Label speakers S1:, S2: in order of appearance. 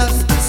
S1: estrellas